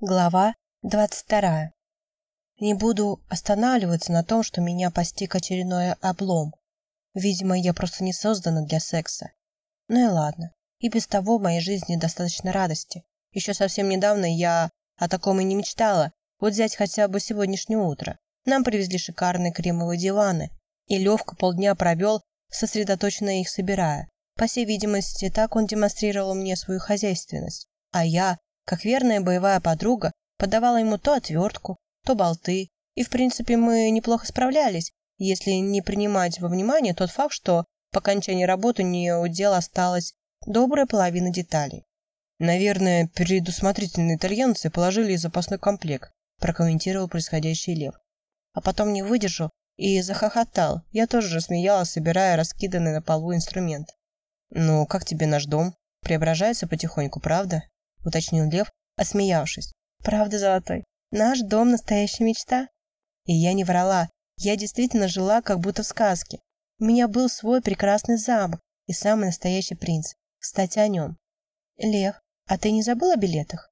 Глава 22. Не буду останавливаться на том, что меня постиг очередной облом. Видимо, я просто не создана для секса. Ну и ладно. И без того в моей жизни достаточно радости. Еще совсем недавно я о таком и не мечтала. Вот взять хотя бы сегодняшнее утро. Нам привезли шикарные кремовые диваны. И Левка полдня провел, сосредоточенно их собирая. По всей видимости, так он демонстрировал мне свою хозяйственность. А я как верная боевая подруга, подавала ему то отвертку, то болты, и, в принципе, мы неплохо справлялись, если не принимать во внимание тот факт, что по окончании работы у нее дел осталась добрая половина деталей. Наверное, предусмотрительные итальянцы положили запасной комплект, прокомментировал происходящее Лев. А потом не выдержал и захохотал. Я тоже рассмеялась, собирая раскиданный на полу инструмент. «Ну, как тебе наш дом? Преображается потихоньку, правда?» Уточнил Лев, осмеявшись. Правда, Золотой, наш дом настоящая мечта. И я не врала. Я действительно жила, как будто в сказке. У меня был свой прекрасный замок и самый настоящий принц. Кстати, о нем. Лев, а ты не забыл о билетах?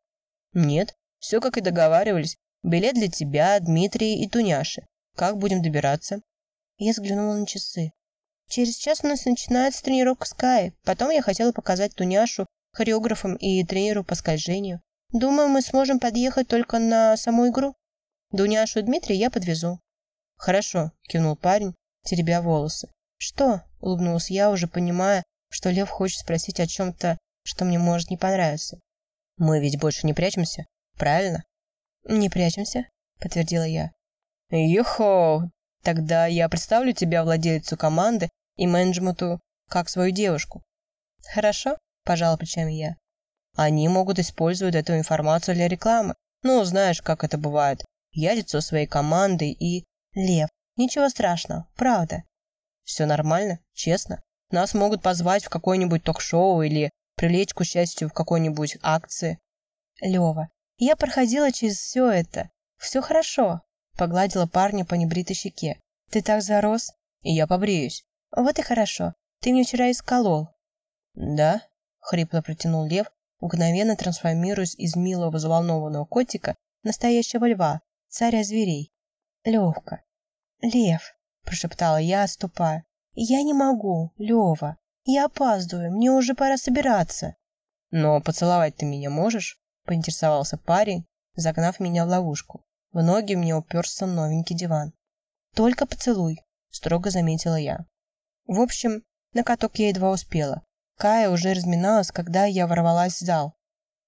Нет, все как и договаривались. Билет для тебя, Дмитрия и Туняши. Как будем добираться? Я взглянула на часы. Через час у нас начинается тренировка с Кай. Потом я хотела показать Туняшу хореографом и тренеру по скольжению. Думаю, мы сможем подъехать только на саму игру. Дуняшу и Дмитрия я подвезу. Хорошо, кивнул парень, теребя волосы. Что? Улыбнулась я, уже понимая, что Лев хочет спросить о чем-то, что мне может не понравиться. Мы ведь больше не прячемся, правильно? Не прячемся, подтвердила я. Йохо! Тогда я представлю тебя владельцу команды и менеджменту как свою девушку. Хорошо, пожала плечами я. Они могут использовать эту информацию для рекламы. Ну, знаешь, как это бывает. Я лицо своей команды и... Лев, ничего страшного, правда. Все нормально, честно. Нас могут позвать в какое-нибудь ток-шоу или привлечь к участию в какой-нибудь акции. Лева, я проходила через все это. Все хорошо. Погладила парня по небритой щеке. Ты так зарос. И я побреюсь. Вот и хорошо. Ты мне вчера исколол. Да? Хрипло протянул лев, мгновенно трансформируясь из милого взволнованного котика настоящего льва, царя зверей. Левка. Лев, прошептала я, отступая. Я не могу, Лева. Я опаздываю, мне уже пора собираться. Но поцеловать ты меня можешь? Поинтересовался парень, загнав меня в ловушку. В ноги мне уперся новенький диван. Только поцелуй, строго заметила я. В общем, на каток я едва успела. Кая уже разминалась, когда я ворвалась в зал.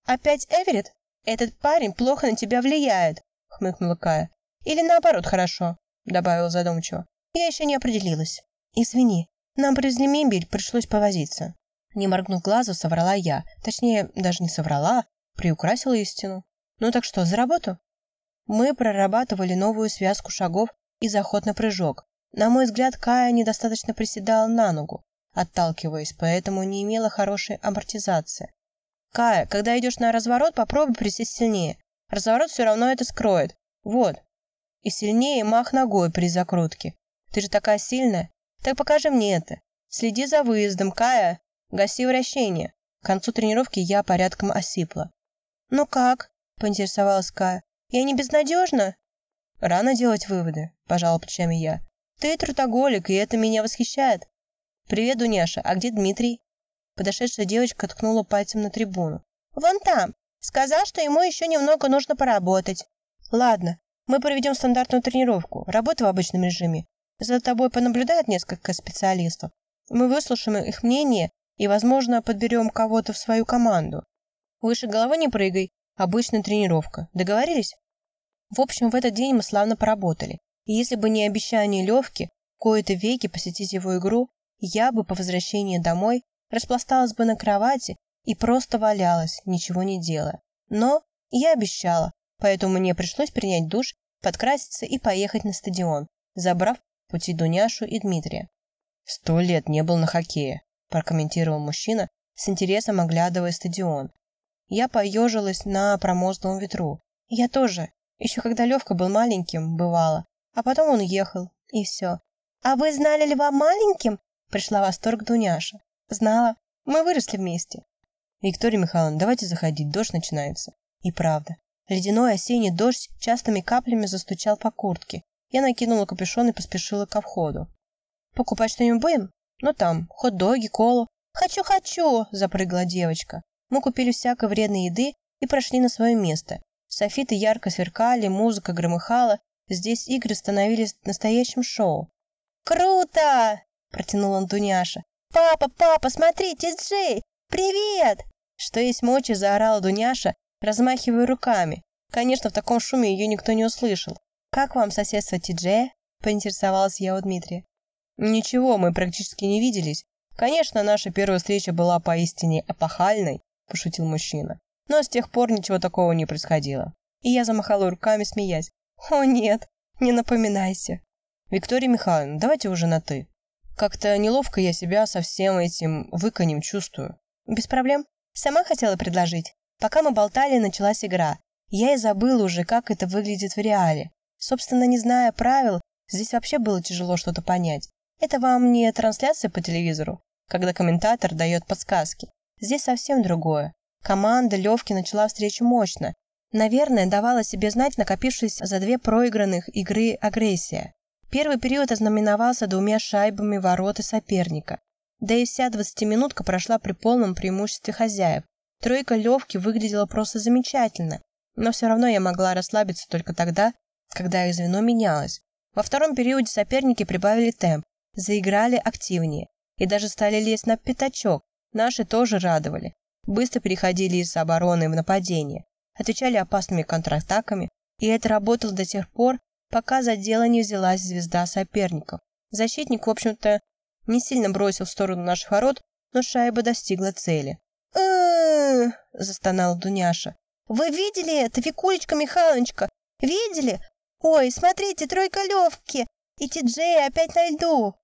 «Опять Эверетт? Этот парень плохо на тебя влияет», — хмыкнула Кая. «Или наоборот хорошо», — добавила задумчиво. «Я еще не определилась». «Извини, нам привезли мебель, пришлось повозиться». Не моргнув глазу, соврала я. Точнее, даже не соврала, приукрасила истину. «Ну так что, за работу?» Мы прорабатывали новую связку шагов и заход на прыжок. На мой взгляд, Кая недостаточно приседала на ногу отталкиваясь, поэтому не имела хорошей амортизации. Кая, когда идешь на разворот, попробуй присесть сильнее. Разворот все равно это скроет. Вот. И сильнее мах ногой при закрутке. Ты же такая сильная. Так покажи мне это. Следи за выездом, Кая. Гаси вращение. К концу тренировки я порядком осипла. «Ну как?» – поинтересовалась Кая. «Я не безнадежна?» «Рано делать выводы», – пожала плечами я. «Ты трудоголик, и это меня восхищает. «Привет, Дуняша, а где Дмитрий?» Подошедшая девочка ткнула пальцем на трибуну. «Вон там. Сказал, что ему еще немного нужно поработать». «Ладно, мы проведем стандартную тренировку, работу в обычном режиме. За тобой понаблюдает несколько специалистов. Мы выслушаем их мнение и, возможно, подберем кого-то в свою команду. Выше головы не прыгай. Обычная тренировка. Договорились?» В общем, в этот день мы славно поработали. И если бы не обещание Левки, кое-то веки посетить его игру, я бы по возвращении домой распласталась бы на кровати и просто валялась, ничего не делая. Но я обещала, поэтому мне пришлось принять душ, подкраситься и поехать на стадион, забрав пути Дуняшу и Дмитрия. «Сто лет не был на хоккее», – прокомментировал мужчина, с интересом оглядывая стадион. Я поежилась на промозглом ветру. Я тоже. Еще когда Левка был маленьким, бывало. А потом он уехал, и все. «А вы знали Льва маленьким?» Пришла в восторг Дуняша. Знала. Мы выросли вместе. Виктория Михайловна, давайте заходить, дождь начинается. И правда. Ледяной осенний дождь частыми каплями застучал по куртке. Я накинула капюшон и поспешила ко входу. «Покупать что-нибудь будем? Ну там, хот-доги, колу». «Хочу-хочу!» – запрыгала девочка. Мы купили всякой вредной еды и прошли на свое место. Софиты ярко сверкали, музыка громыхала. Здесь игры становились настоящим шоу. «Круто!» – протянула Дуняша. «Папа, папа, смотрите, Джей! Привет!» Что есть мочи, заорала Дуняша, размахивая руками. Конечно, в таком шуме ее никто не услышал. «Как вам соседство Ти-Джея?» – поинтересовалась я у Дмитрия. «Ничего, мы практически не виделись. Конечно, наша первая встреча была поистине эпохальной», – пошутил мужчина. «Но с тех пор ничего такого не происходило». И я замахала руками, смеясь. «О нет, не напоминайся». «Виктория Михайловна, давайте уже на «ты». Как-то неловко я себя со всем этим выканем чувствую». «Без проблем. Сама хотела предложить. Пока мы болтали, началась игра. Я и забыла уже, как это выглядит в реале. Собственно, не зная правил, здесь вообще было тяжело что-то понять. Это вам не трансляция по телевизору, когда комментатор дает подсказки. Здесь совсем другое. Команда Левки начала встречу мощно. Наверное, давала себе знать накопившись за две проигранных игры агрессия. Первый период ознаменовался двумя шайбами вороты соперника. Да и вся двадцатиминутка прошла при полном преимуществе хозяев. Тройка Левки выглядела просто замечательно, но все равно я могла расслабиться только тогда, когда их звено менялось. Во втором периоде соперники прибавили темп, заиграли активнее и даже стали лезть на пятачок. Наши тоже радовали. Быстро переходили из обороны в нападение, отвечали опасными контратаками, и это работало до тех пор, пока за дело не взялась звезда соперников. Защитник, в общем-то, не сильно бросил в сторону наших ворот, но шайба достигла цели. застонала Дуняша. «Вы видели это, Викулечка Михайловичка? Видели? Ой, смотрите, тройка Левки! И Ти-Джей опять на льду!»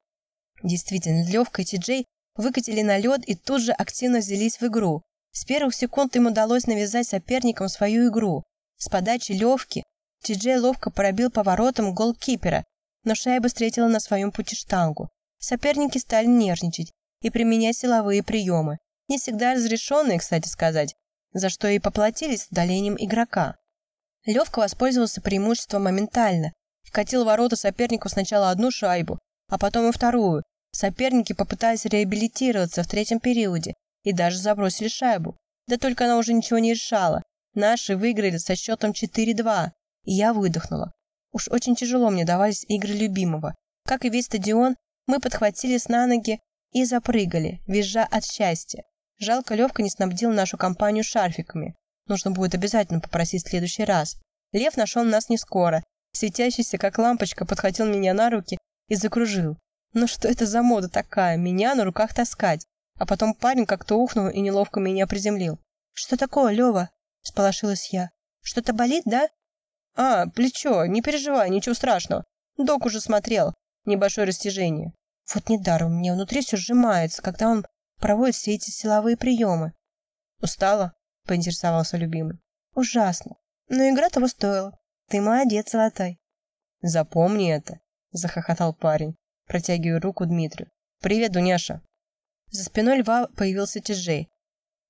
Действительно, Левка и Ти-Джей выкатили на лед и тут же активно взялись в игру. С первых секунд им удалось навязать соперникам свою игру. С подачи Левки Ти-Джей ловко пробил поворотом голкипера, но шайба встретила на своем пути штангу. Соперники стали нервничать и применять силовые приемы, не всегда разрешенные, кстати сказать, за что и поплатились удалением игрока. Левка воспользовался преимуществом моментально, вкатил ворота сопернику сначала одну шайбу, а потом и вторую. Соперники попытались реабилитироваться в третьем периоде и даже забросили шайбу. Да только она уже ничего не решала. Наши выиграли со счетом 4-2, и я выдохнула. Уж очень тяжело мне давались игры любимого. Как и весь стадион, мы подхватились на ноги и запрыгали, визжа от счастья. Жалко, Левка не снабдил нашу компанию шарфиками. Нужно будет обязательно попросить в следующий раз. Лев нашел нас не скоро. Светящийся, как лампочка, подхватил меня на руки и закружил. Ну что это за мода такая, меня на руках таскать? А потом парень как-то ухнул и неловко меня приземлил. «Что такое, Лева?» – сполошилась я. «Что-то болит, да?» «А, плечо, не переживай, ничего страшного. Док уже смотрел. Небольшое растяжение». Вот недаром мне внутри все сжимается, когда он проводит все эти силовые приемы. «Устала?» – поинтересовался любимый. «Ужасно. Но игра того стоила. Ты молодец, Золотой». «Запомни это», – захохотал парень, протягивая руку Дмитрию. «Привет, Дуняша». За спиной льва появился Тяжей.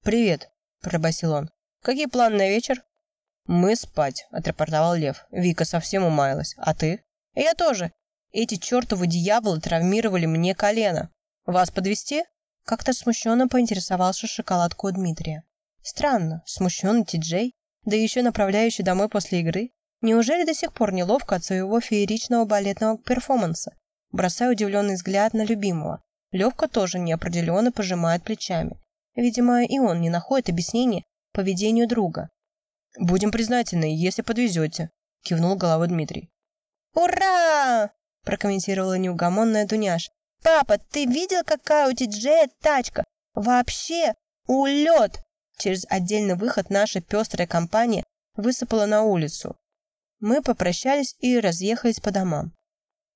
«Привет», – пробасил он. «Какие планы на вечер?» «Мы спать», – отрапортовал Лев. «Вика совсем умаялась. А ты?» «Я тоже. Эти чертовы дьяволы травмировали мне колено. Вас подвести? Как-то смущенно поинтересовался шоколадку у Дмитрия. Странно, смущенный Ти-Джей, да еще направляющий домой после игры. Неужели до сих пор неловко от своего фееричного балетного перформанса? Бросаю удивленный взгляд на любимого. Левка тоже неопределенно пожимает плечами. Видимо, и он не находит объяснения поведению друга. «Будем признательны, если подвезете», – кивнул головой Дмитрий. «Ура!» – прокомментировала неугомонная Дуняш. «Папа, ты видел, какая у Ти-Джея тачка? Вообще улет!» Через отдельный выход наша пестрая компания высыпала на улицу. Мы попрощались и разъехались по домам.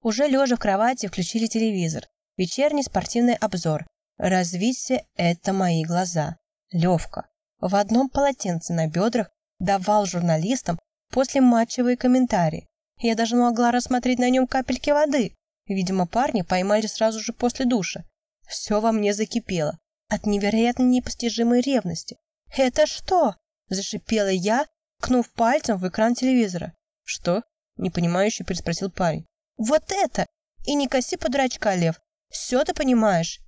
Уже лежа в кровати включили телевизор. Вечерний спортивный обзор. Развитие – это мои глаза. Левка. В одном полотенце на бедрах давал журналистам после матчевые комментарии. Я даже могла рассмотреть на нем капельки воды. Видимо, парни поймали сразу же после душа. Все во мне закипело от невероятно непостижимой ревности. «Это что?» – зашипела я, ткнув пальцем в экран телевизора. «Что?» – непонимающе переспросил парень. «Вот это! И не коси по дурачка, Лев. Все ты понимаешь?»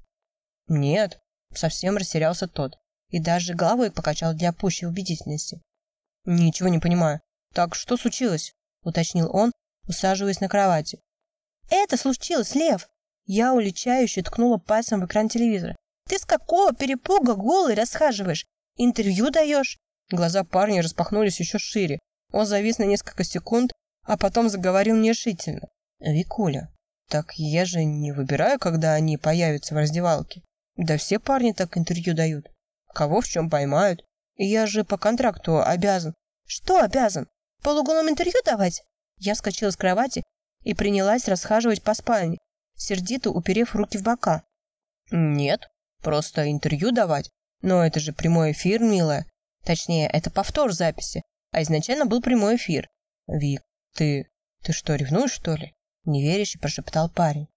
«Нет», – совсем растерялся тот и даже головой покачал для пущей убедительности. «Ничего не понимаю. Так что случилось?» – уточнил он, усаживаясь на кровати. «Это случилось, Лев!» Я уличающе ткнула пальцем в экран телевизора. «Ты с какого перепуга голый расхаживаешь? Интервью даешь?» Глаза парня распахнулись еще шире. Он завис на несколько секунд, а потом заговорил нерешительно. «Викуля, так я же не выбираю, когда они появятся в раздевалке. Да все парни так интервью дают. Кого в чем поймают. Я же по контракту обязан». «Что обязан? Полуголом интервью давать?» Я вскочила с кровати и принялась расхаживать по спальне, сердито уперев руки в бока. «Нет, просто интервью давать. Но это же прямой эфир, милая. Точнее, это повтор записи, а изначально был прямой эфир. Вик, ты... ты что, ревнуешь, что ли? Неверяще прошептал парень.